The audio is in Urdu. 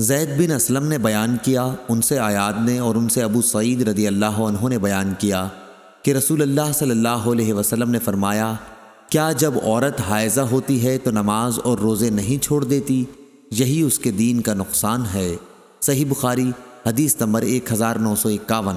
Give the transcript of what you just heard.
زید بن اسلم نے بیان کیا، ان سے آیات نے اور ان سے ابو سعید رضی اللہ عنہ نے بیان کیا کہ رسول اللہ صلی اللہ علیہ وسلم نے فرمایا، کیا جب عورت حائزہ ہوتی ہے تو نماز اور روزے نہیں چھوڑ دیتی؟ یہی اس کے دین کا نقصان ہے۔ صحیح بخاری، حدیث نمبر ایک ہزار نو سو اکاون۔